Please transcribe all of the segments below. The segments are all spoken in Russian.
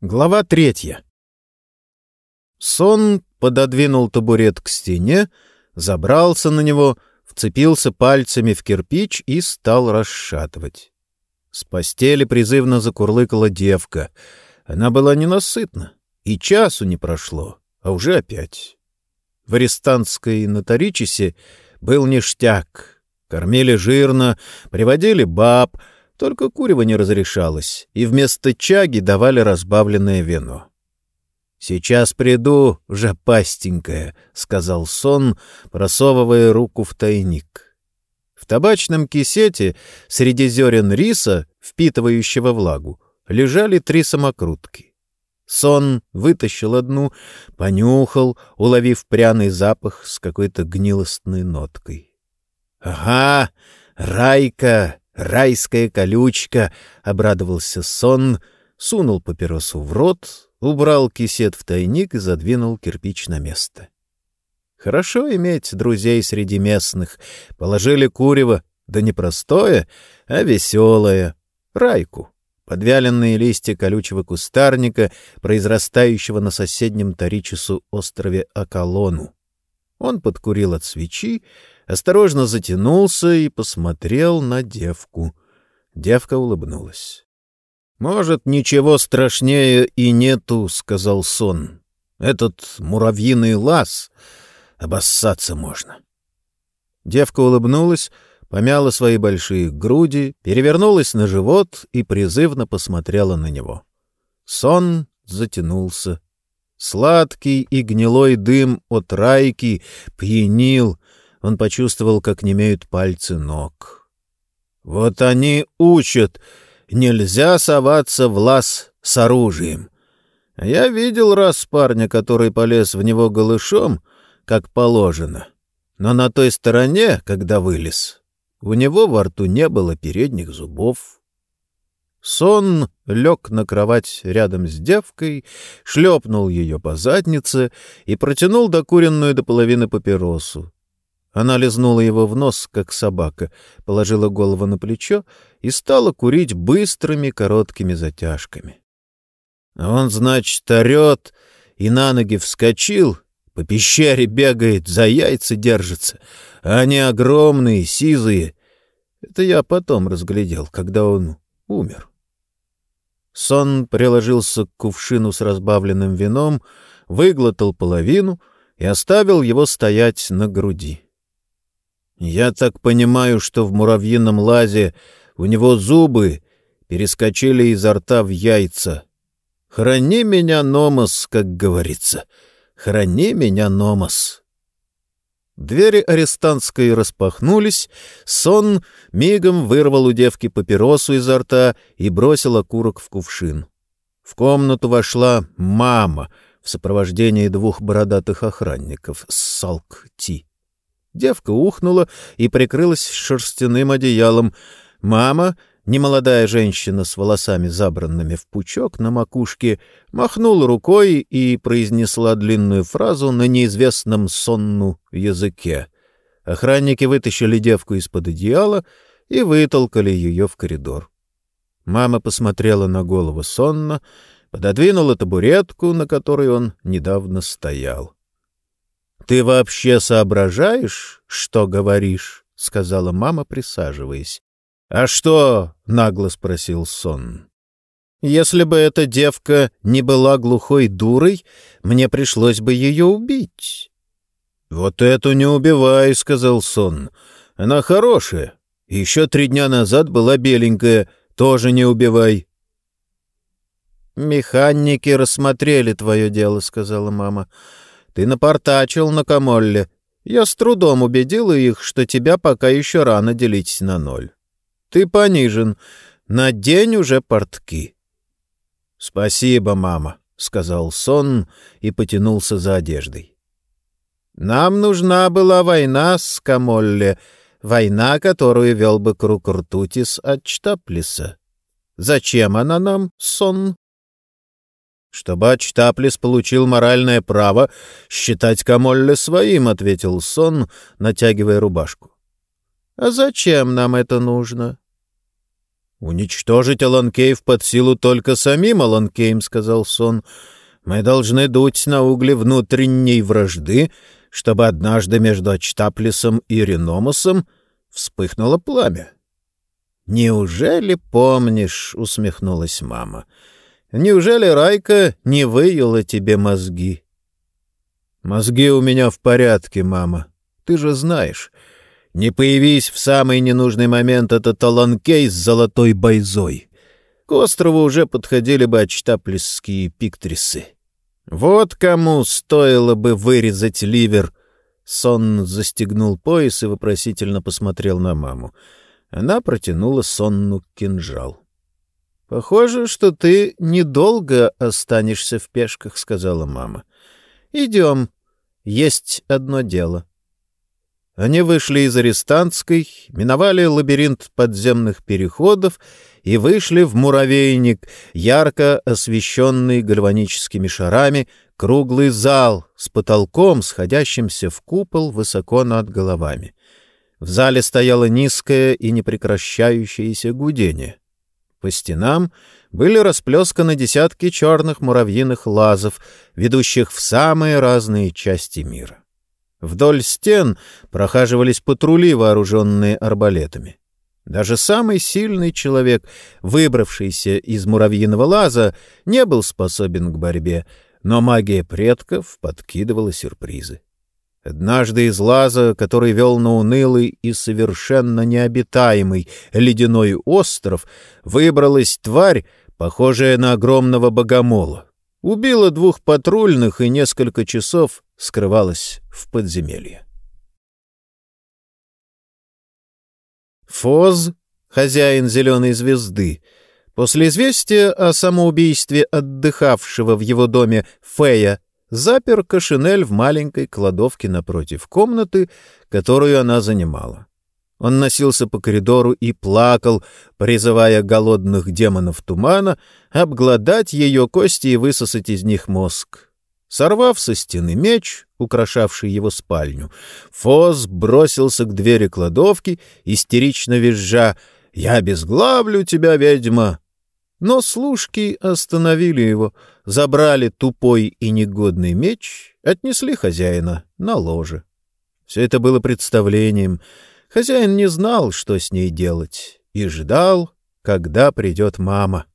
Глава третья. Сон пододвинул табурет к стене, забрался на него, вцепился пальцами в кирпич и стал расшатывать. С постели призывно закурлыкала девка. Она была ненасытна, и часу не прошло, а уже опять. В арестантской нотаричесе был ништяк. Кормили жирно, приводили баб — только курево не разрешалось, и вместо чаги давали разбавленное вино. «Сейчас приду, жопастенькая», — сказал сон, просовывая руку в тайник. В табачном кисете среди зерен риса, впитывающего влагу, лежали три самокрутки. Сон вытащил одну, понюхал, уловив пряный запах с какой-то гнилостной ноткой. «Ага, Райка!» Райская колючка, — обрадовался сон, сунул папиросу в рот, убрал кисет в тайник и задвинул кирпич на место. Хорошо иметь друзей среди местных. Положили курево, да не простое, а веселое. Райку. Подвяленные листья колючего кустарника, произрастающего на соседнем Торичесу острове Акалону. Он подкурил от свечи, осторожно затянулся и посмотрел на девку. Девка улыбнулась. «Может, ничего страшнее и нету», — сказал сон. «Этот муравьиный лаз обоссаться можно». Девка улыбнулась, помяла свои большие груди, перевернулась на живот и призывно посмотрела на него. Сон затянулся. Сладкий и гнилой дым от райки пьянил, он почувствовал, как немеют пальцы ног. «Вот они учат! Нельзя соваться в лаз с оружием!» Я видел раз парня, который полез в него голышом, как положено. Но на той стороне, когда вылез, у него во рту не было передних зубов. Сон лег на кровать рядом с девкой, шлепнул ее по заднице и протянул докуренную до половины папиросу. Она лизнула его в нос, как собака, положила голову на плечо и стала курить быстрыми короткими затяжками. Он, значит, орет и на ноги вскочил, по пещере бегает, за яйца держится, а они огромные, сизые. Это я потом разглядел, когда он умер. Сон приложился к кувшину с разбавленным вином, выглотал половину и оставил его стоять на груди. Я так понимаю, что в муравьином лазе у него зубы перескочили изо рта в яйца. Храни меня, Номос, как говорится. Храни меня, Номос. Двери арестантской распахнулись, сон мигом вырвал у девки папиросу изо рта и бросил окурок в кувшин. В комнату вошла мама в сопровождении двух бородатых охранников с Салк-Ти. Девка ухнула и прикрылась шерстяным одеялом. Мама, немолодая женщина с волосами забранными в пучок на макушке, махнула рукой и произнесла длинную фразу на неизвестном сонну языке. Охранники вытащили девку из-под одеяла и вытолкали ее в коридор. Мама посмотрела на голову сонно, пододвинула табуретку, на которой он недавно стоял. «Ты вообще соображаешь, что говоришь?» — сказала мама, присаживаясь. «А что?» — нагло спросил сон. «Если бы эта девка не была глухой дурой, мне пришлось бы ее убить». «Вот эту не убивай», — сказал сон. «Она хорошая. Еще три дня назад была беленькая. Тоже не убивай». «Механики рассмотрели твое дело», — сказала мама. Ты напортачил на Камолле. Я с трудом убедила их, что тебя пока еще рано делить на ноль. Ты понижен. На день уже портки. — Спасибо, мама, — сказал сон и потянулся за одеждой. — Нам нужна была война с Камолле, война, которую вел бы круг Ртутис от Чтаплиса. Зачем она нам, сон? «Чтобы Ачтаплис получил моральное право считать Камолле своим», — ответил Сон, натягивая рубашку. «А зачем нам это нужно?» «Уничтожить Аланкеев под силу только самим Аланкеем», — сказал сон. «Мы должны дуть на угли внутренней вражды, чтобы однажды между Ачтаплисом и Реномусом вспыхнуло пламя». «Неужели помнишь?» — усмехнулась мама. «Неужели Райка не выела тебе мозги?» «Мозги у меня в порядке, мама. Ты же знаешь. Не появись в самый ненужный момент этот Аланкей с золотой бойзой. К острову уже подходили бы очтаплесские пиктрисы. Вот кому стоило бы вырезать ливер. Сон застегнул пояс и вопросительно посмотрел на маму. Она протянула сонну кинжал. — Похоже, что ты недолго останешься в пешках, — сказала мама. — Идем. Есть одно дело. Они вышли из арестантской, миновали лабиринт подземных переходов и вышли в муравейник, ярко освещенный гальваническими шарами, круглый зал с потолком, сходящимся в купол высоко над головами. В зале стояло низкое и непрекращающееся гудение. По стенам были расплесканы десятки черных муравьиных лазов, ведущих в самые разные части мира. Вдоль стен прохаживались патрули, вооруженные арбалетами. Даже самый сильный человек, выбравшийся из муравьиного лаза, не был способен к борьбе, но магия предков подкидывала сюрпризы. Однажды из лаза, который вел на унылый и совершенно необитаемый ледяной остров, выбралась тварь, похожая на огромного богомола. Убила двух патрульных и несколько часов скрывалась в подземелье. Фоз, хозяин «Зеленой звезды», после известия о самоубийстве отдыхавшего в его доме Фея, запер Кашинель в маленькой кладовке напротив комнаты, которую она занимала. Он носился по коридору и плакал, призывая голодных демонов тумана обглодать ее кости и высосать из них мозг. Сорвав со стены меч, украшавший его спальню, Фоз бросился к двери кладовки, истерично визжа «Я обезглавлю тебя, ведьма!» Но служки остановили его, забрали тупой и негодный меч, отнесли хозяина на ложе. Все это было представлением. Хозяин не знал, что с ней делать, и ждал, когда придет мама.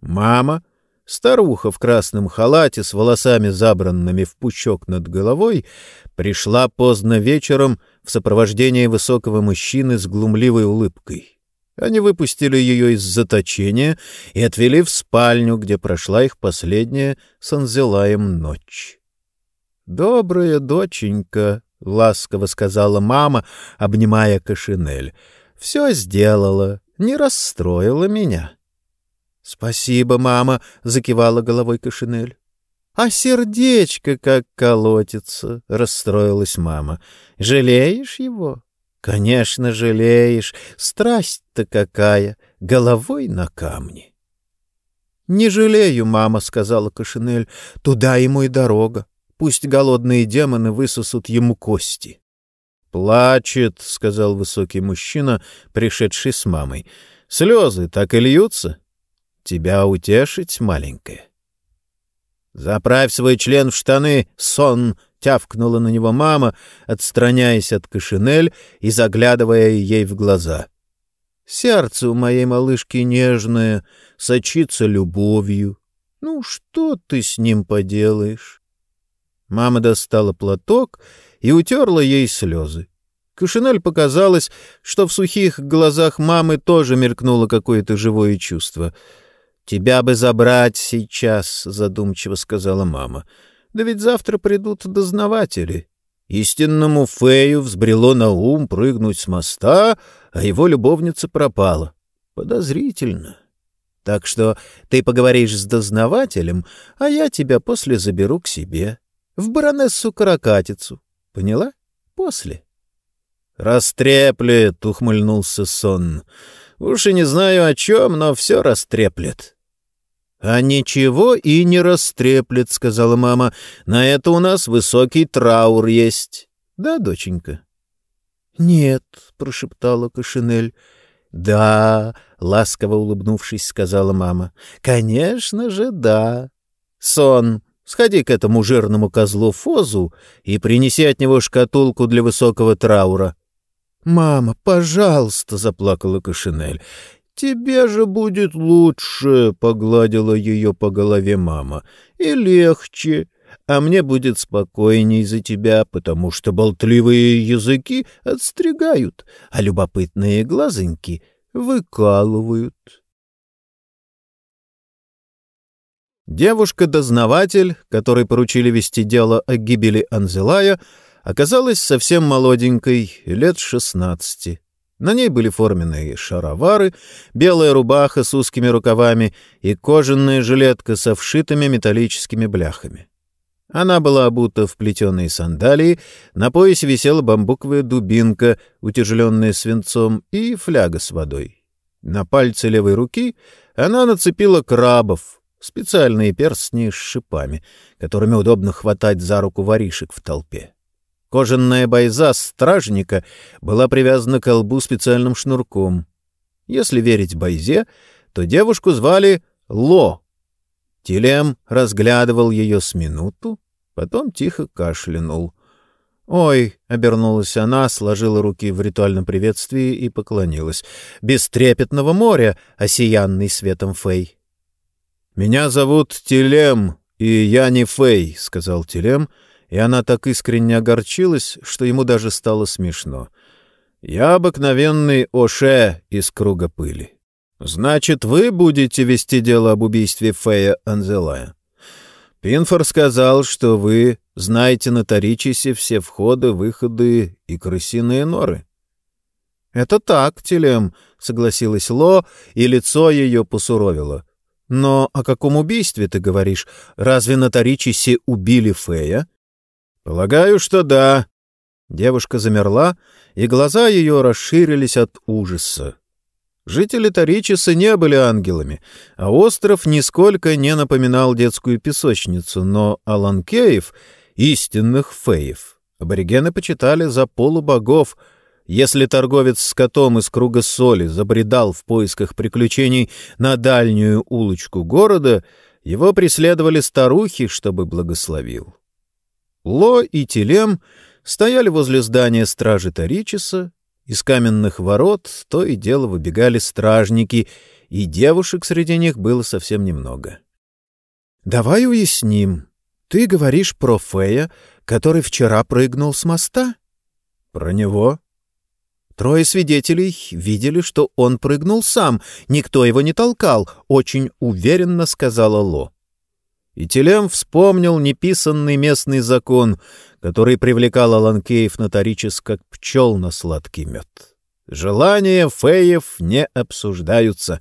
Мама — Старуха в красном халате с волосами забранными в пучок над головой пришла поздно вечером в сопровождении высокого мужчины с глумливой улыбкой. Они выпустили ее из заточения и отвели в спальню, где прошла их последняя с Анзелаем ночь. «Добрая доченька», — ласково сказала мама, обнимая Кашинель, — «все сделала, не расстроила меня». — Спасибо, мама, — закивала головой Кашинель. — А сердечко как колотится, — расстроилась мама. — Жалеешь его? — Конечно, жалеешь. Страсть-то какая, головой на камне. — Не жалею, мама, — сказала Кашинель. — Туда ему и дорога. Пусть голодные демоны высосут ему кости. — Плачет, — сказал высокий мужчина, пришедший с мамой. — Слезы так и льются. Тебя утешить, маленькая? Заправь свой член в штаны, сон! Тявкнула на него мама, отстраняясь от Кашинель и заглядывая ей в глаза. Сердце у моей малышки нежное, сочится любовью. Ну, что ты с ним поделаешь? Мама достала платок и утерла ей слезы. Кашинель показалось, что в сухих глазах мамы тоже мелькнуло какое-то живое чувство — «Тебя бы забрать сейчас», — задумчиво сказала мама. «Да ведь завтра придут дознаватели». Истинному Фею взбрело на ум прыгнуть с моста, а его любовница пропала. Подозрительно. Так что ты поговоришь с дознавателем, а я тебя после заберу к себе. В баронессу-каракатицу. Поняла? После. «Растреплет», — ухмыльнулся сон. «Уж и не знаю о чем, но все растреплет». «А ничего и не растреплет», — сказала мама. «На это у нас высокий траур есть. Да, доченька?» «Нет», — прошептала Кашинель, — «Да», — ласково улыбнувшись, сказала мама. «Конечно же, да. Сон, сходи к этому жирному козлу Фозу и принеси от него шкатулку для высокого траура». «Мама, пожалуйста», — заплакала Кашинель. «Тебе же будет лучше», — погладила ее по голове мама, — «и легче, а мне будет спокойней за тебя, потому что болтливые языки отстригают, а любопытные глазоньки выкалывают». Девушка-дознаватель, которой поручили вести дело о гибели Анзелая, оказалась совсем молоденькой, лет шестнадцати. На ней были форменные шаровары, белая рубаха с узкими рукавами и кожаная жилетка со вшитыми металлическими бляхами. Она была обута в плетеные сандалии, на поясе висела бамбуковая дубинка, утяжеленная свинцом, и фляга с водой. На пальце левой руки она нацепила крабов, специальные перстни с шипами, которыми удобно хватать за руку воришек в толпе. Кожаная байза стражника была привязана к колбу специальным шнурком. Если верить байзе, то девушку звали Ло. Тилем разглядывал ее с минуту, потом тихо кашлянул. «Ой!» — обернулась она, сложила руки в ритуальном приветствии и поклонилась. «Бестрепетного моря, осиянный светом Фей!» «Меня зовут Тилем, и я не Фей», — сказал Тилем, — и она так искренне огорчилась, что ему даже стало смешно. «Я обыкновенный Оше из круга пыли. Значит, вы будете вести дело об убийстве Фея Анзелая?» Пинфор сказал, что вы знаете на Таричисе все входы, выходы и крысиные норы. — Это так, Телем, — согласилась Ло, и лицо ее посуровило. — Но о каком убийстве ты говоришь? Разве на Таричисе убили Фея? «Полагаю, что да». Девушка замерла, и глаза ее расширились от ужаса. Жители Торичиса не были ангелами, а остров нисколько не напоминал детскую песочницу, но Аланкеев — истинных феев. Аборигены почитали за полубогов. Если торговец с котом из круга соли забредал в поисках приключений на дальнюю улочку города, его преследовали старухи, чтобы благословил. Ло и Телем стояли возле здания стражи Таричиса, из каменных ворот то и дело выбегали стражники, и девушек среди них было совсем немного. «Давай уясним. Ты говоришь про Фея, который вчера прыгнул с моста?» «Про него?» Трое свидетелей видели, что он прыгнул сам, никто его не толкал, очень уверенно сказала Ло. И Телем вспомнил неписанный местный закон, который привлекал Аланкеев Нотаричес как пчел на сладкий мед. Желания феев не обсуждаются.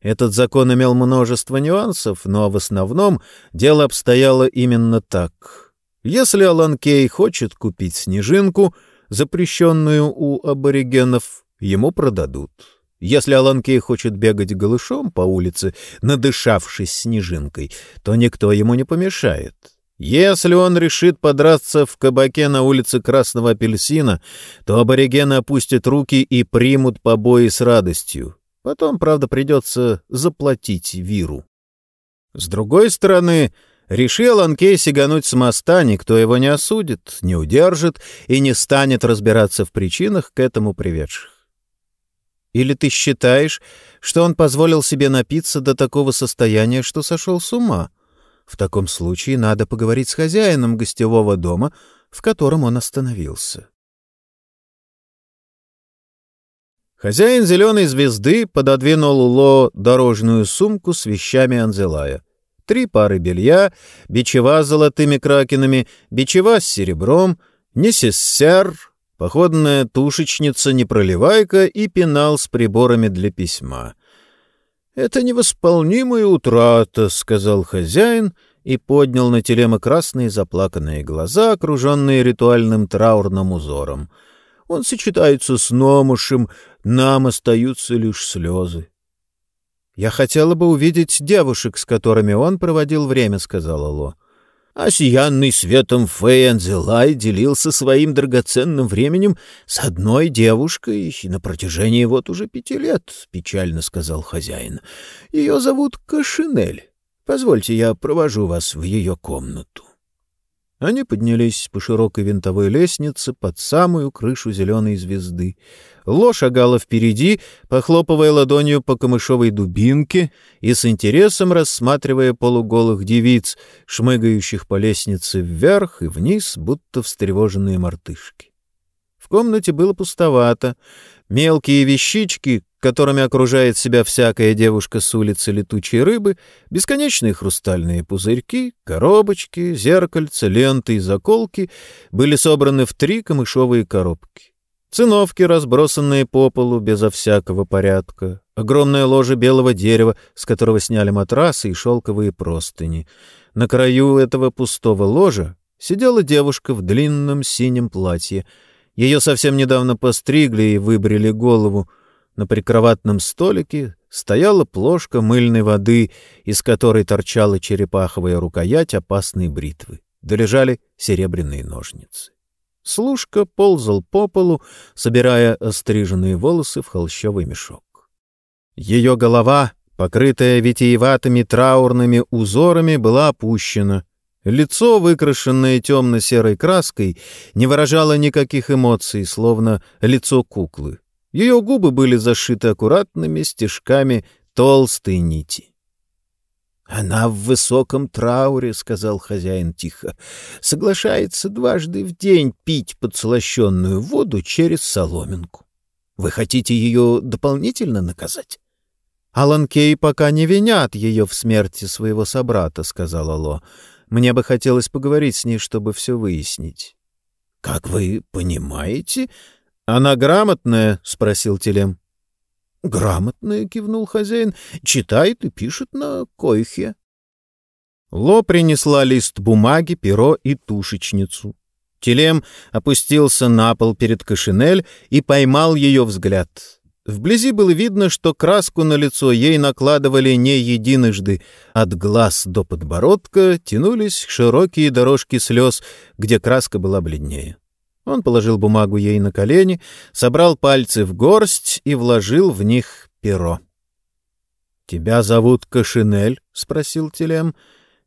Этот закон имел множество нюансов, но в основном дело обстояло именно так. Если Аланкей хочет купить снежинку, запрещенную у аборигенов, ему продадут. Если Аланкей хочет бегать голышом по улице, надышавшись снежинкой, то никто ему не помешает. Если он решит подраться в кабаке на улице Красного Апельсина, то аборигены опустят руки и примут побои с радостью. Потом, правда, придется заплатить виру. С другой стороны, решил Аланкей сигануть с моста, никто его не осудит, не удержит и не станет разбираться в причинах к этому приведших. Или ты считаешь, что он позволил себе напиться до такого состояния, что сошел с ума? В таком случае надо поговорить с хозяином гостевого дома, в котором он остановился. Хозяин «Зеленой звезды» пододвинул Ло дорожную сумку с вещами Анзелая. Три пары белья, бичева с золотыми кракенами, бичева с серебром, несессер, походная тушечница-непроливайка и пенал с приборами для письма. «Это невосполнимая утрата», — сказал хозяин и поднял на телема красные заплаканные глаза, окруженные ритуальным траурным узором. «Он сочетается с номушем, нам остаются лишь слезы». «Я хотела бы увидеть девушек, с которыми он проводил время», — сказала Ло. Осиянный светом Фэй делился своим драгоценным временем с одной девушкой на протяжении вот уже пяти лет, — печально сказал хозяин. Ее зовут Кашинель. Позвольте, я провожу вас в ее комнату. Они поднялись по широкой винтовой лестнице под самую крышу зеленой звезды. Ло шагала впереди, похлопывая ладонью по камышовой дубинке и с интересом рассматривая полуголых девиц, шмыгающих по лестнице вверх и вниз, будто встревоженные мартышки. В комнате было пустовато. Мелкие вещички, которыми окружает себя всякая девушка с улицы летучей рыбы, бесконечные хрустальные пузырьки, коробочки, зеркальца, ленты и заколки были собраны в три камышовые коробки. Циновки, разбросанные по полу безо всякого порядка, огромное ложе белого дерева, с которого сняли матрасы и шелковые простыни. На краю этого пустого ложа сидела девушка в длинном синем платье. Ее совсем недавно постригли и выбрили голову — на прикроватном столике стояла плошка мыльной воды, из которой торчала черепаховая рукоять опасной бритвы. Долежали серебряные ножницы. Служка ползал по полу, собирая остриженные волосы в холщовый мешок. Ее голова, покрытая витиеватыми траурными узорами, была опущена. Лицо, выкрашенное темно-серой краской, не выражало никаких эмоций, словно лицо куклы. Ее губы были зашиты аккуратными стежками толстой нити. «Она в высоком трауре», — сказал хозяин тихо, — «соглашается дважды в день пить подслащенную воду через соломинку. Вы хотите ее дополнительно наказать?» «Алан Кей пока не винят ее в смерти своего собрата», — сказала Ло. «Мне бы хотелось поговорить с ней, чтобы все выяснить». «Как вы понимаете?» «Она грамотная?» — спросил Телем. «Грамотная», — кивнул хозяин, — «читает и пишет на койхе». Ло принесла лист бумаги, перо и тушечницу. Телем опустился на пол перед Кашинель и поймал ее взгляд. Вблизи было видно, что краску на лицо ей накладывали не единожды. От глаз до подбородка тянулись широкие дорожки слез, где краска была бледнее. Он положил бумагу ей на колени, собрал пальцы в горсть и вложил в них перо. — Тебя зовут Кашинель? — спросил Телем.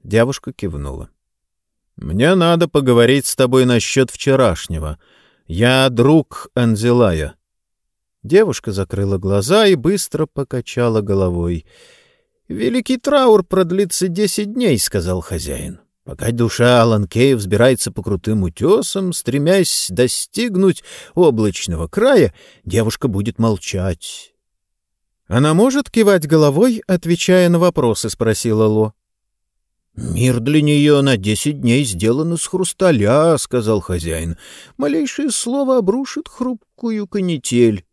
Девушка кивнула. — Мне надо поговорить с тобой насчет вчерашнего. Я друг Анзелая. Девушка закрыла глаза и быстро покачала головой. — Великий траур продлится десять дней, — сказал хозяин. — Пока душа Аланкея взбирается по крутым утесам, стремясь достигнуть облачного края, девушка будет молчать. — Она может кивать головой, отвечая на вопросы? — спросила Ло. — Мир для нее на десять дней сделан из хрусталя, — сказал хозяин. — Малейшее слово обрушит хрупкую канитель.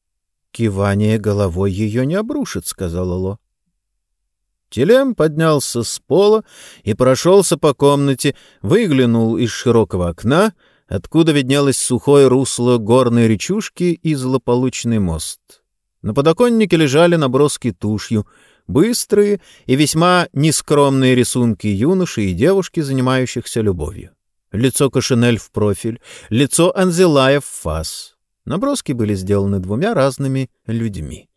— Кивание головой ее не обрушит, — сказала Ло. Телем поднялся с пола и прошелся по комнате, выглянул из широкого окна, откуда виднелось сухое русло горной речушки и злополучный мост. На подоконнике лежали наброски тушью, быстрые и весьма нескромные рисунки юноши и девушки, занимающихся любовью. Лицо Кашинель в профиль, лицо Анзелая в фас. Наброски были сделаны двумя разными людьми.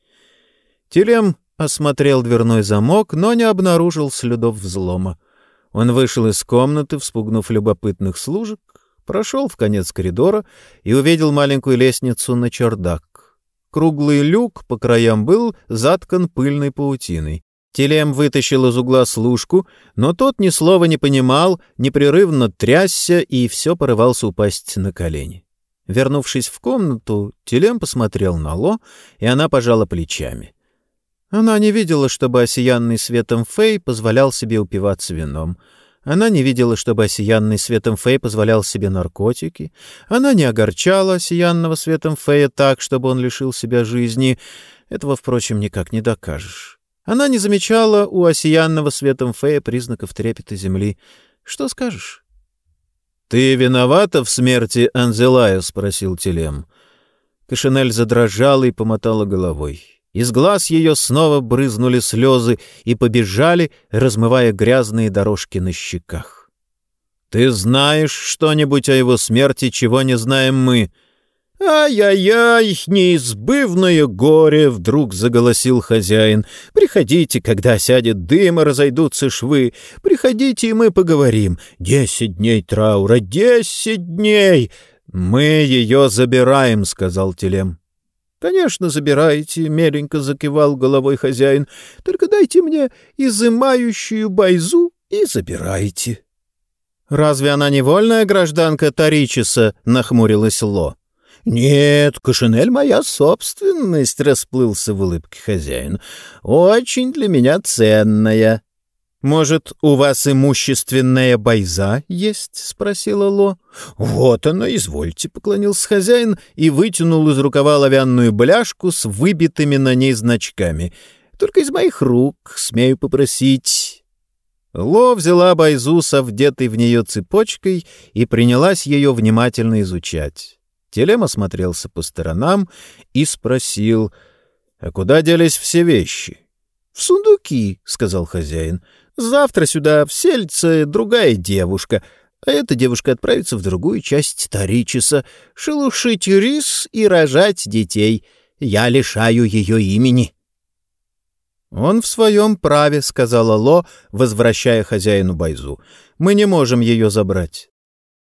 Телем осмотрел дверной замок, но не обнаружил следов взлома. Он вышел из комнаты, вспугнув любопытных служек, прошел в конец коридора и увидел маленькую лестницу на чердак. Круглый люк по краям был заткан пыльной паутиной. Телем вытащил из угла служку, но тот ни слова не понимал, непрерывно трясся и все порывался упасть на колени. Вернувшись в комнату, Телем посмотрел на Ло, и она пожала плечами. Она не видела, чтобы осиянный светом Фэй позволял себе упиваться вином. Она не видела, чтобы осиянный светом Фэй позволял себе наркотики. Она не огорчала осиянного светом Фэя так, чтобы он лишил себя жизни. Этого, впрочем, никак не докажешь. Она не замечала у осиянного светом Фэя признаков трепета земли. Что скажешь? — Ты виновата в смерти Анзелая? — спросил Телем. Кашинель задрожала и помотала головой. Из глаз ее снова брызнули слезы и побежали, размывая грязные дорожки на щеках. Ты знаешь что-нибудь о его смерти, чего не знаем мы?» «Ай-яй-яй, неизбывное горе!» — вдруг заголосил хозяин. «Приходите, когда сядет дым и разойдутся швы. Приходите, и мы поговорим. Десять дней траура, десять дней!» «Мы ее забираем», — сказал Телем. «Конечно, забираете», — меленько закивал головой хозяин. «Только дайте мне изымающую байзу и забирайте». «Разве она не вольная гражданка Таричиса?» — нахмурилась Ло. «Нет, Кашинель моя собственность», — расплылся в улыбке хозяин. «Очень для меня ценная». «Может, у вас имущественная байза есть?» — спросила Ло. «Вот она, извольте», — поклонился хозяин и вытянул из рукава лавянную бляшку с выбитыми на ней значками. «Только из моих рук, смею попросить». Ло взяла байзу со вдетой в нее цепочкой и принялась ее внимательно изучать. Телем осмотрелся по сторонам и спросил, «А куда делись все вещи?» «В сундуки», — сказал хозяин. «Завтра сюда вселится другая девушка, а эта девушка отправится в другую часть Таричиса, шелушить рис и рожать детей. Я лишаю ее имени». «Он в своем праве», — сказала Ло, возвращая хозяину Байзу. «Мы не можем ее забрать.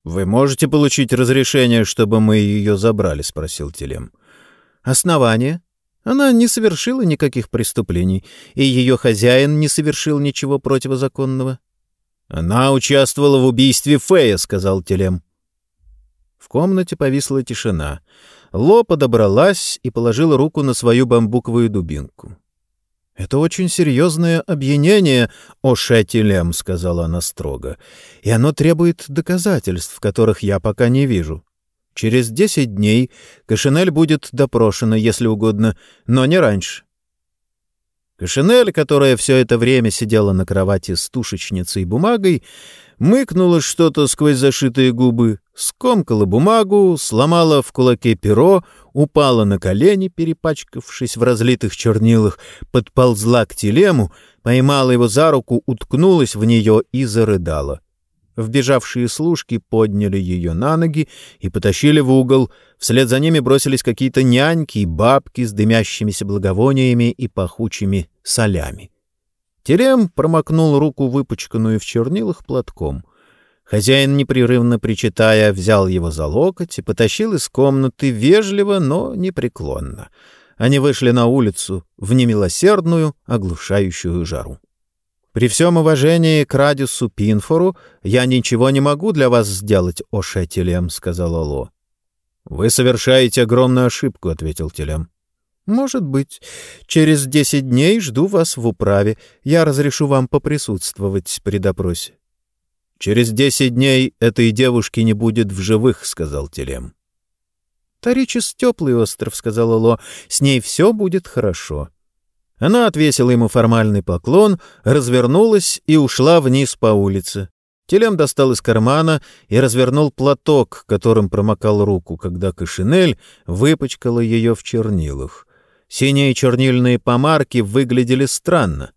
«Вы можете получить разрешение, чтобы мы ее забрали?» — спросил Телем. «Основание? Она не совершила никаких преступлений, и ее хозяин не совершил ничего противозаконного». «Она участвовала в убийстве Фея», — сказал Телем. В комнате повисла тишина. Ло подобралась и положила руку на свою бамбуковую дубинку. «Это очень серьезное обвинение, о Шетилем», — сказала она строго, — «и оно требует доказательств, которых я пока не вижу. Через десять дней Кашинель будет допрошена, если угодно, но не раньше». Кашинель, которая все это время сидела на кровати с тушечницей и бумагой, мыкнула что-то сквозь зашитые губы, скомкала бумагу, сломала в кулаке перо, упала на колени, перепачкавшись в разлитых чернилах, подползла к телему, поймала его за руку, уткнулась в нее и зарыдала. Вбежавшие служки подняли ее на ноги и потащили в угол. Вслед за ними бросились какие-то няньки и бабки с дымящимися благовониями и пахучими солями. Терем промокнул руку, выпачканную в чернилах, платком. Хозяин, непрерывно причитая, взял его за локоть и потащил из комнаты вежливо, но непреклонно. Они вышли на улицу в немилосердную, оглушающую жару. «При всем уважении к Радиусу Пинфору я ничего не могу для вас сделать, о Шетелем», — сказал Ло. «Вы совершаете огромную ошибку», — ответил Телем. «Может быть. Через десять дней жду вас в управе. Я разрешу вам поприсутствовать при допросе». «Через десять дней этой девушки не будет в живых», — сказал Телем. «Таричис — теплый остров», — сказала Ло. «С ней все будет хорошо». Она отвесила ему формальный поклон, развернулась и ушла вниз по улице. Телем достал из кармана и развернул платок, которым промокал руку, когда Кашинель выпачкала ее в чернилах. Синие чернильные помарки выглядели странно.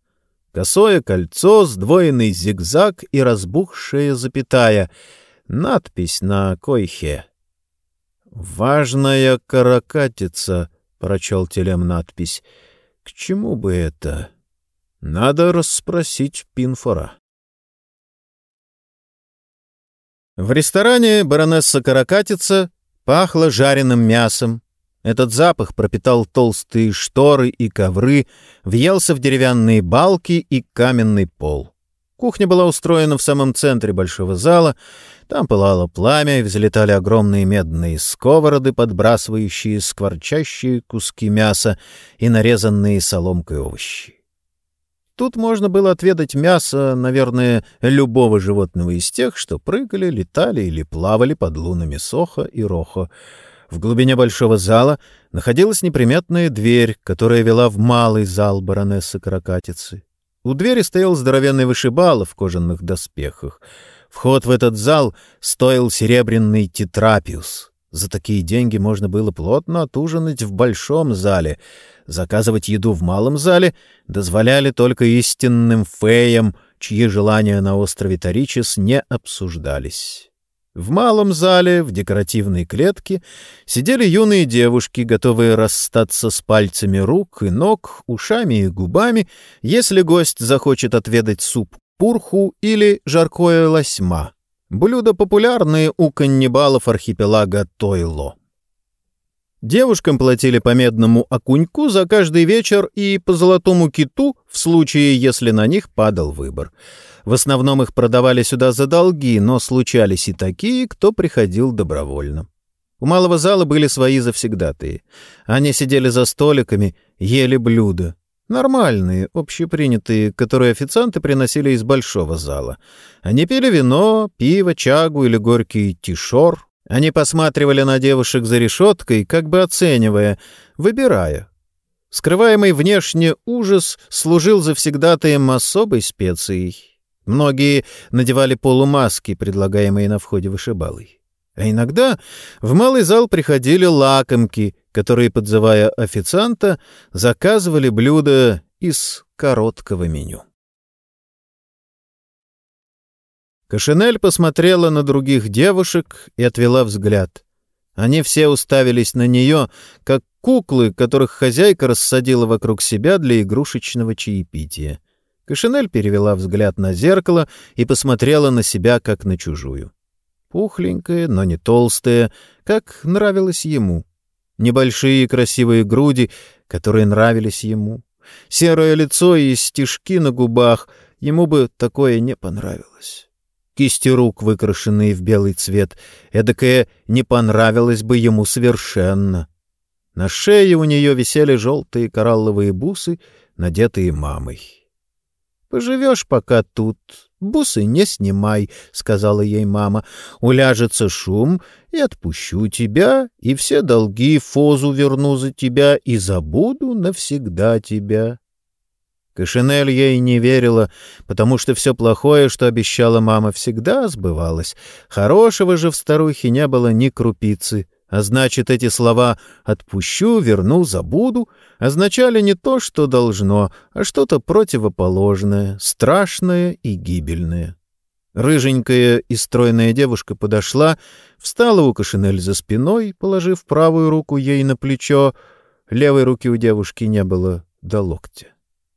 Косое кольцо, сдвоенный зигзаг и разбухшая запятая. Надпись на койхе. «Важная каракатица», — прочел телем надпись. «К чему бы это? Надо расспросить Пинфора». В ресторане баронесса Каракатица пахло жареным мясом, этот запах пропитал толстые шторы и ковры, въелся в деревянные балки и каменный пол. Кухня была устроена в самом центре большого зала. Там пылало пламя, и взлетали огромные медные сковороды, подбрасывающие скворчащие куски мяса и нарезанные соломкой овощи. Тут можно было отведать мясо, наверное, любого животного из тех, что прыгали, летали или плавали под лунами Соха и Роха. В глубине большого зала находилась неприметная дверь, которая вела в малый зал баронессы Каракатицы. У двери стоял здоровенный вышибала в кожаных доспехах. Вход в этот зал стоил серебряный тетрапиус. За такие деньги можно было плотно отужинать в большом зале. Заказывать еду в малом зале дозволяли только истинным феям, чьи желания на острове Таричес не обсуждались. В малом зале, в декоративной клетке, сидели юные девушки, готовые расстаться с пальцами рук и ног, ушами и губами, если гость захочет отведать суп пурху или жаркое лосьма. Блюда популярные у каннибалов архипелага Тойло. Девушкам платили по медному окуньку за каждый вечер и по золотому киту в случае, если на них падал выбор. В основном их продавали сюда за долги, но случались и такие, кто приходил добровольно. У малого зала были свои завсегдатые. Они сидели за столиками, ели блюда. Нормальные, общепринятые, которые официанты приносили из большого зала. Они пили вино, пиво, чагу или горький тишор, они посматривали на девушек за решеткой, как бы оценивая, выбирая. Скрываемый внешне ужас служил завсегдатаем особой специей. Многие надевали полумаски, предлагаемые на входе вышибалой. А иногда в малый зал приходили лакомки, которые, подзывая официанта, заказывали блюда из короткого меню. Кашинель посмотрела на других девушек и отвела взгляд. Они все уставились на нее, как куклы, которых хозяйка рассадила вокруг себя для игрушечного чаепития. Кашинель перевела взгляд на зеркало и посмотрела на себя, как на чужую. Пухленькая, но не толстая, как нравилось ему. Небольшие красивые груди, которые нравились ему. Серое лицо и стежки на губах, ему бы такое не понравилось кисти рук, выкрашенные в белый цвет. Эдакое не понравилось бы ему совершенно. На шее у нее висели желтые коралловые бусы, надетые мамой. — Поживешь пока тут, бусы не снимай, — сказала ей мама. — Уляжется шум, и отпущу тебя, и все долги Фозу верну за тебя, и забуду навсегда тебя. Кашинель ей не верила, потому что все плохое, что обещала мама, всегда сбывалось. Хорошего же в старухе не было ни крупицы. А значит, эти слова «отпущу», «верну», «забуду» означали не то, что должно, а что-то противоположное, страшное и гибельное. Рыженькая и стройная девушка подошла, встала у Кашинель за спиной, положив правую руку ей на плечо. Левой руки у девушки не было до локтя.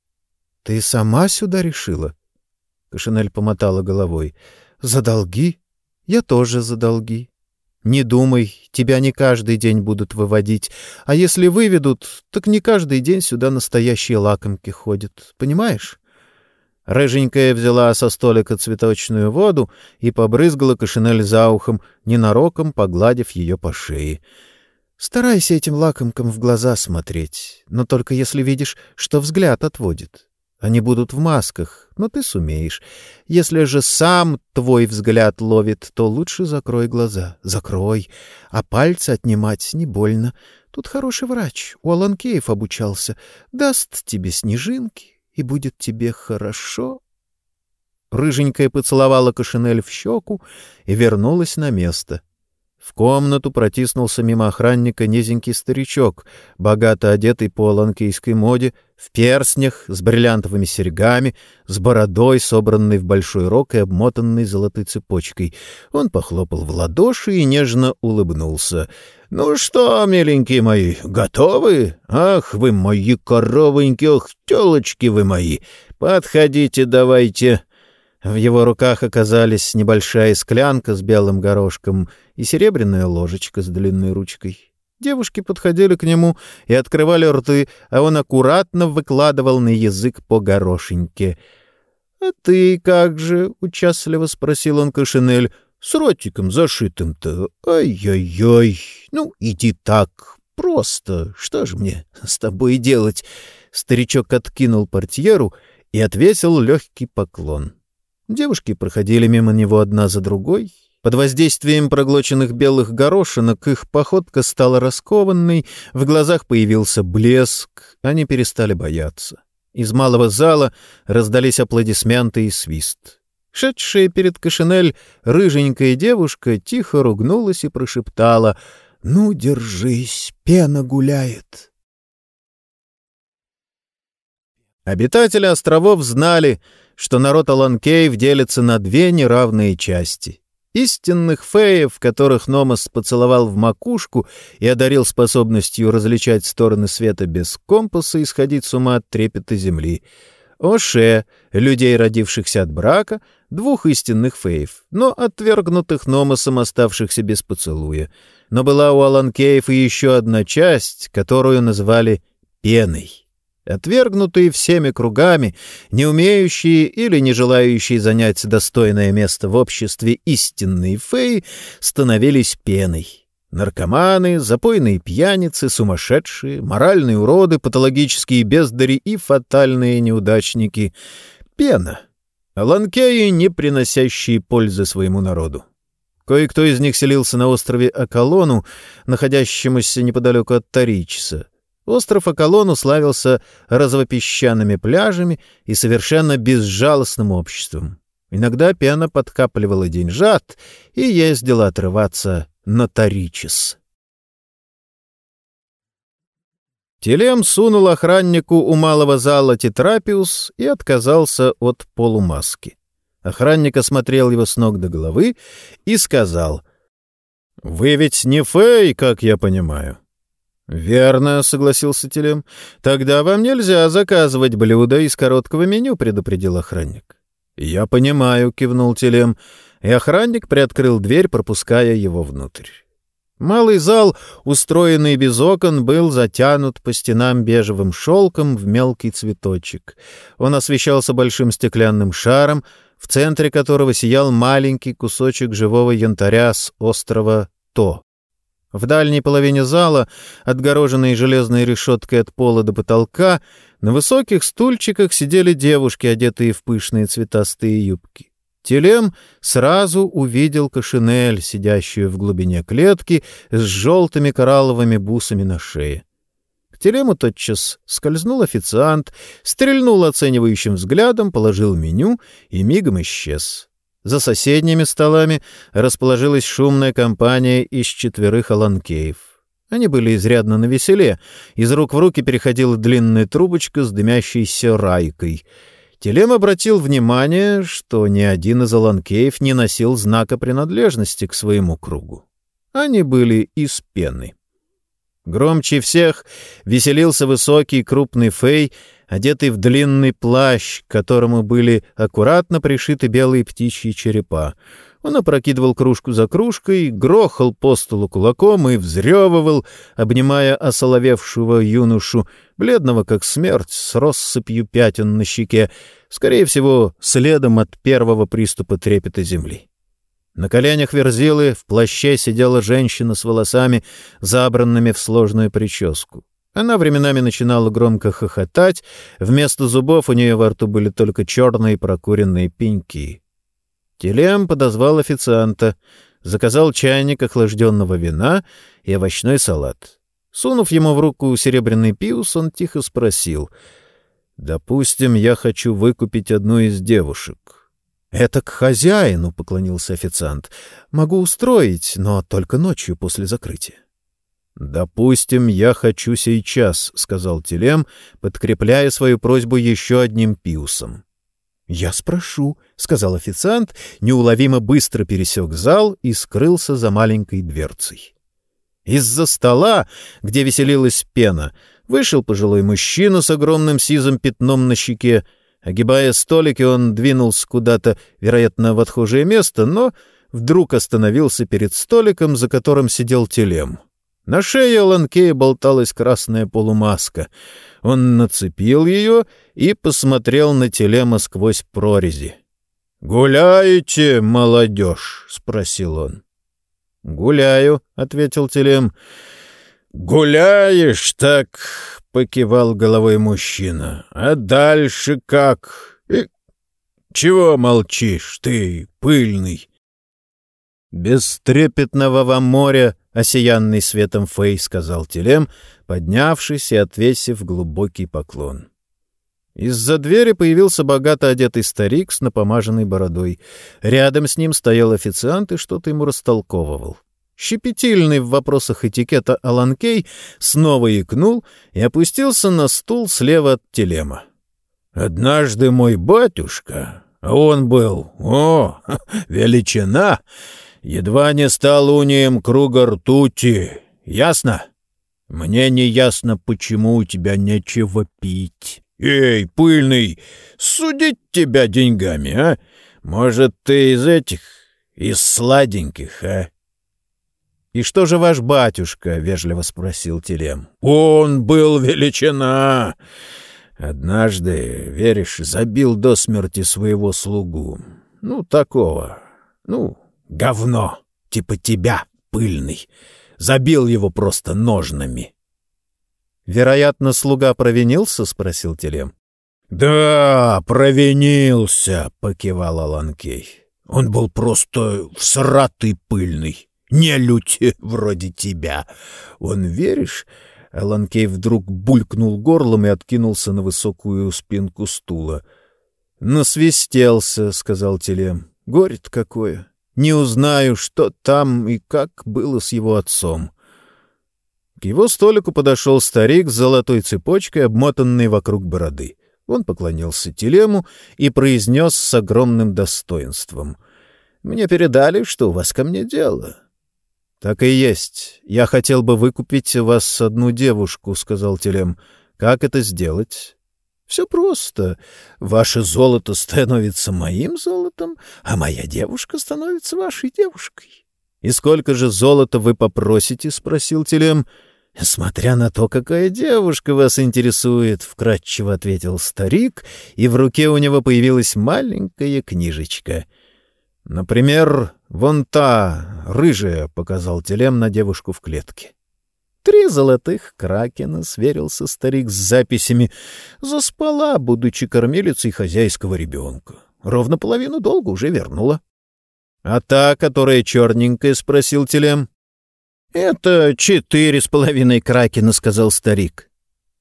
— Ты сама сюда решила? Кашинель помотала головой. — За долги? Я тоже за долги. Не думай, тебя не каждый день будут выводить, а если выведут, так не каждый день сюда настоящие лакомки ходят, понимаешь? Рыженькая взяла со столика цветочную воду и побрызгала Кашинель за ухом, ненароком погладив ее по шее. Старайся этим лакомкам в глаза смотреть, но только если видишь, что взгляд отводит. Они будут в масках, но ты сумеешь. Если же сам твой взгляд ловит, то лучше закрой глаза. Закрой. А пальцы отнимать не больно. Тут хороший врач, у Аланкеев обучался. Даст тебе снежинки, и будет тебе хорошо. Рыженькая поцеловала Кашинель в щеку и вернулась на место. В комнату протиснулся мимо охранника низенький старичок, богато одетый по ланкийской моде, в перстнях, с бриллиантовыми серьгами, с бородой, собранной в большой рог и обмотанной золотой цепочкой. Он похлопал в ладоши и нежно улыбнулся. — Ну что, миленькие мои, готовы? Ах, вы мои коровоньки, ох, телочки вы мои! Подходите давайте! В его руках оказались небольшая склянка с белым горошком и серебряная ложечка с длинной ручкой. Девушки подходили к нему и открывали рты, а он аккуратно выкладывал на язык по горошеньке. — А ты как же? — участливо спросил он Кашинель. — С ротиком зашитым-то. Ай-яй-яй. Ну, иди так. Просто. Что же мне с тобой делать? Старичок откинул портьеру и отвесил легкий поклон. — Девушки проходили мимо него одна за другой. Под воздействием проглоченных белых горошинок их походка стала раскованной, в глазах появился блеск, они перестали бояться. Из малого зала раздались аплодисменты и свист. Шедшая перед Кашинель рыженькая девушка тихо ругнулась и прошептала «Ну, держись, пена гуляет». Обитатели островов знали — что народ Аланкеев делится на две неравные части. Истинных феев, которых Номос поцеловал в макушку и одарил способностью различать стороны света без компаса и сходить с ума от трепета земли. Оше, людей, родившихся от брака, двух истинных феев, но отвергнутых Номосом, оставшихся без поцелуя. Но была у Аланкеев и еще одна часть, которую назвали «пеной». Отвергнутые всеми кругами, не умеющие или не желающие занять достойное место в обществе истинные феи, становились пеной. Наркоманы, запойные пьяницы, сумасшедшие, моральные уроды, патологические бездари и фатальные неудачники. Пена. Ланкеи, не приносящие пользы своему народу. Кое-кто из них селился на острове Акалону, находящемуся неподалеку от Таричса. Остров Акалон уславился розовопесчаными пляжами и совершенно безжалостным обществом. Иногда пена подкапливала деньжат и ездила отрываться на Таричес. Телем сунул охраннику у малого зала тетрапиус и отказался от полумаски. Охранник осмотрел его с ног до головы и сказал, «Вы ведь не фей, как я понимаю. «Верно», — согласился Телем. «Тогда вам нельзя заказывать блюда из короткого меню», — предупредил охранник. «Я понимаю», — кивнул Телем, и охранник приоткрыл дверь, пропуская его внутрь. Малый зал, устроенный без окон, был затянут по стенам бежевым шелком в мелкий цветочек. Он освещался большим стеклянным шаром, в центре которого сиял маленький кусочек живого янтаря с острова То. В дальней половине зала, отгороженной железной решеткой от пола до потолка, на высоких стульчиках сидели девушки, одетые в пышные цветастые юбки. Телем сразу увидел кошинель, сидящую в глубине клетки с желтыми коралловыми бусами на шее. К телему тотчас скользнул официант, стрельнул оценивающим взглядом, положил меню и мигом исчез. За соседними столами расположилась шумная компания из четверых аланкеев. Они были изрядно навеселе. Из рук в руки переходила длинная трубочка с дымящейся райкой. Телем обратил внимание, что ни один из аланкеев не носил знака принадлежности к своему кругу. Они были из пены. Громче всех веселился высокий крупный фей — одетый в длинный плащ, к которому были аккуратно пришиты белые птичьи черепа. Он опрокидывал кружку за кружкой, грохал по столу кулаком и взрёвывал, обнимая осоловевшего юношу, бледного как смерть, с россыпью пятен на щеке, скорее всего, следом от первого приступа трепета земли. На коленях верзилы в плаще сидела женщина с волосами, забранными в сложную прическу. Она временами начинала громко хохотать, вместо зубов у нее во рту были только черные прокуренные пеньки. Телем подозвал официанта, заказал чайник охлажденного вина и овощной салат. Сунув ему в руку серебряный пиус, он тихо спросил. «Допустим, я хочу выкупить одну из девушек». «Это к хозяину», — поклонился официант. «Могу устроить, но только ночью после закрытия». «Допустим, я хочу сейчас», — сказал Телем, подкрепляя свою просьбу еще одним пиусом. «Я спрошу», — сказал официант, неуловимо быстро пересек зал и скрылся за маленькой дверцей. Из-за стола, где веселилась пена, вышел пожилой мужчина с огромным сизым пятном на щеке. Огибая столики, он двинулся куда-то, вероятно, в отхожее место, но вдруг остановился перед столиком, за которым сидел Телем. На шее Ланкея болталась красная полумаска. Он нацепил ее и посмотрел на телема сквозь прорези. «Гуляете, молодежь?» — спросил он. «Гуляю», — ответил Телем. «Гуляешь так?» — покивал головой мужчина. «А дальше как? И... Чего молчишь ты, пыльный?» «Без трепетного моря осиянный светом Фэй, — сказал Телем, поднявшись и отвесив глубокий поклон. Из-за двери появился богато одетый старик с напомаженной бородой. Рядом с ним стоял официант и что-то ему растолковывал. Щепетильный в вопросах этикета Аланкей снова икнул и опустился на стул слева от телема. Однажды мой батюшка, а он был, о, величина, едва не стал унием круга ртути. Ясно? Мне не ясно, почему у тебя нечего пить. Эй, пыльный, судить тебя деньгами, а? Может, ты из этих, из сладеньких, а? «И что же ваш батюшка?» — вежливо спросил Телем. «Он был величина. Однажды, веришь, забил до смерти своего слугу. Ну, такого. Ну, говно. Типа тебя, пыльный. Забил его просто ножнами». «Вероятно, слуга провинился?» — спросил Телем. «Да, провинился», — покивал Аланкей. «Он был просто всратый пыльный» не нелюдь вроде тебя. Он, веришь?» Аланкей вдруг булькнул горлом и откинулся на высокую спинку стула. «Насвистелся», — сказал Телем. «Горе-то какое! Не узнаю, что там и как было с его отцом». К его столику подошел старик с золотой цепочкой, обмотанной вокруг бороды. Он поклонился Телему и произнес с огромным достоинством. «Мне передали, что у вас ко мне дело. «Так и есть. Я хотел бы выкупить вас одну девушку», — сказал Телем. «Как это сделать?» «Все просто. Ваше золото становится моим золотом, а моя девушка становится вашей девушкой». «И сколько же золота вы попросите?» — спросил Телем. «Смотря на то, какая девушка вас интересует», — вкратчиво ответил старик, и в руке у него появилась маленькая книжечка — «Например, вон та, рыжая», — показал телем на девушку в клетке. «Три золотых кракена», — сверился старик с записями. «Заспала, будучи кормилицей хозяйского ребенка. Ровно половину долга уже вернула». «А та, которая черненькая?» — спросил телем. «Это четыре с половиной кракена», — сказал старик.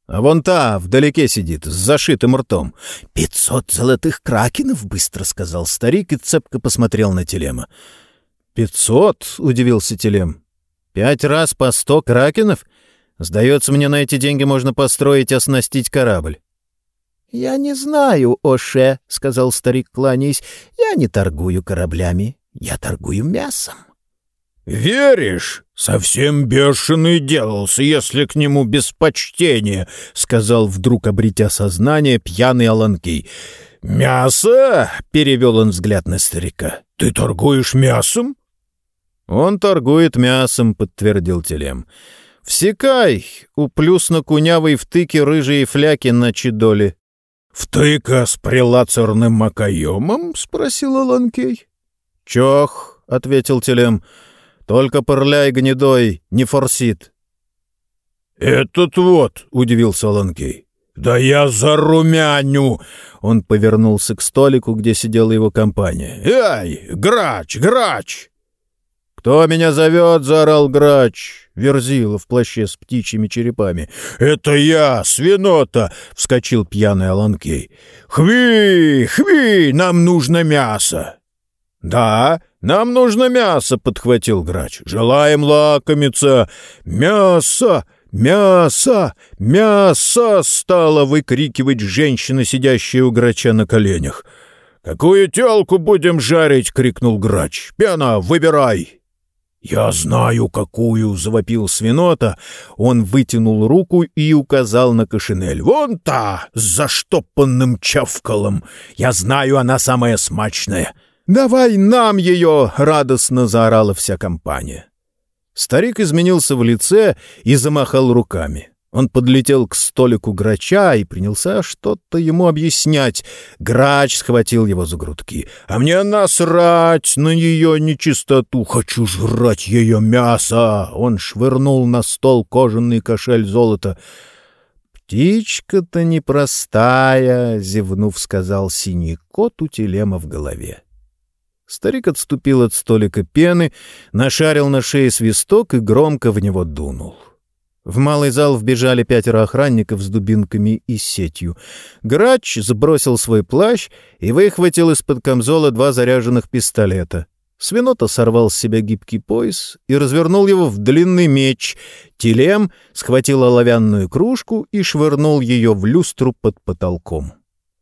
А вон та, вдалеке сидит, с зашитым ртом. «Пятьсот золотых кракенов!» — быстро сказал старик и цепко посмотрел на Телема. «Пятьсот?» — удивился Телем. «Пять раз по сто кракенов? Сдается мне, на эти деньги можно построить и оснастить корабль». «Я не знаю, Оше», — сказал старик, кланяясь. «Я не торгую кораблями, я торгую мясом». «Веришь? Совсем бешеный делался, если к нему без почтения», — сказал вдруг, обретя сознание, пьяный Аланкий. «Мясо?» — перевел он взгляд на старика. «Ты торгуешь мясом?» «Он торгует мясом», — подтвердил Телем. «Всекай, уплюс на кунявой втыке рыжие фляки на чедоле». «Втыка с прилацерным макаемом?» — спросил Аланкей. «Чох», — ответил Телем, — только пырляй гнедой, не форсит. «Этот вот», — удивился Ланкей. «Да я зарумяню!» Он повернулся к столику, где сидела его компания. «Эй, грач, грач!» «Кто меня зовет?» — заорал грач. Верзила в плаще с птичьими черепами. «Это я, свинота!» — вскочил пьяный Аланкей. «Хви, хви, нам нужно мясо!» «Да, нам нужно мясо», — подхватил грач. «Желаем лакомиться! Мясо! Мясо! Мясо!» — стала выкрикивать женщина, сидящая у грача на коленях. «Какую телку будем жарить?» — крикнул грач. «Пена, выбирай!» «Я знаю, какую!» — завопил свинота. Он вытянул руку и указал на кошинель. «Вон та, с заштопанным чавкалом! Я знаю, она самая смачная!» «Давай нам ее!» — радостно заорала вся компания. Старик изменился в лице и замахал руками. Он подлетел к столику грача и принялся что-то ему объяснять. Грач схватил его за грудки. «А мне насрать на ее нечистоту! Хочу жрать ее мясо!» Он швырнул на стол кожаный кошель золота. «Птичка-то непростая!» — зевнув, сказал синий кот у телема в голове. Старик отступил от столика пены, нашарил на шее свисток и громко в него дунул. В малый зал вбежали пятеро охранников с дубинками и сетью. Грач сбросил свой плащ и выхватил из-под камзола два заряженных пистолета. Свинота сорвал с себя гибкий пояс и развернул его в длинный меч. Телем схватил оловянную кружку и швырнул ее в люстру под потолком.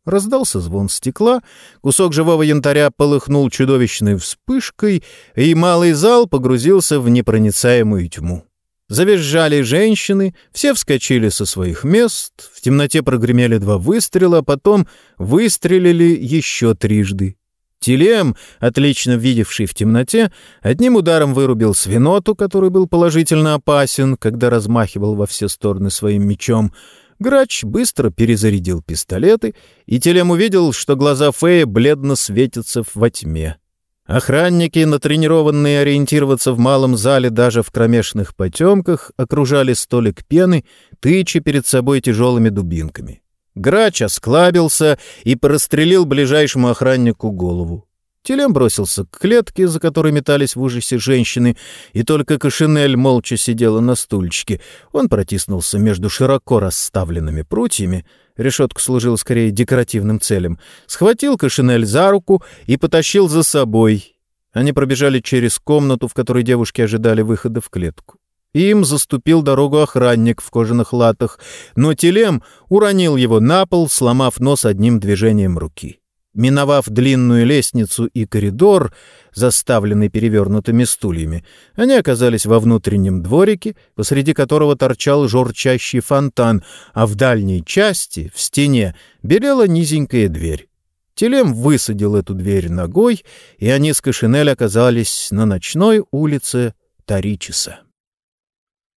Раздался звон стекла, кусок живого янтаря полыхнул чудовищной вспышкой, и малый зал погрузился в непроницаемую тьму. Завизжали женщины, все вскочили со своих мест, в темноте прогремели два выстрела, а потом выстрелили еще трижды. Телем, отлично видевший в темноте, одним ударом вырубил свиноту, который был положительно опасен, когда размахивал во все стороны своим мечом. Грач быстро перезарядил пистолеты, и Телем увидел, что глаза Фея бледно светятся во тьме. Охранники, натренированные ориентироваться в малом зале даже в кромешных потемках, окружали столик пены, тыча перед собой тяжелыми дубинками. Грач осклабился и прострелил ближайшему охраннику голову. Телем бросился к клетке, за которой метались в ужасе женщины, и только Кашинель молча сидела на стульчике. Он протиснулся между широко расставленными прутьями, решетка служила скорее декоративным целям, схватил Кашинель за руку и потащил за собой. Они пробежали через комнату, в которой девушки ожидали выхода в клетку. Им заступил дорогу охранник в кожаных латах, но Телем уронил его на пол, сломав нос одним движением руки. Миновав длинную лестницу и коридор, заставленный перевернутыми стульями, они оказались во внутреннем дворике, посреди которого торчал жорчащий фонтан, а в дальней части, в стене, белела низенькая дверь. Телем высадил эту дверь ногой, и они с Кашинель оказались на ночной улице Таричиса.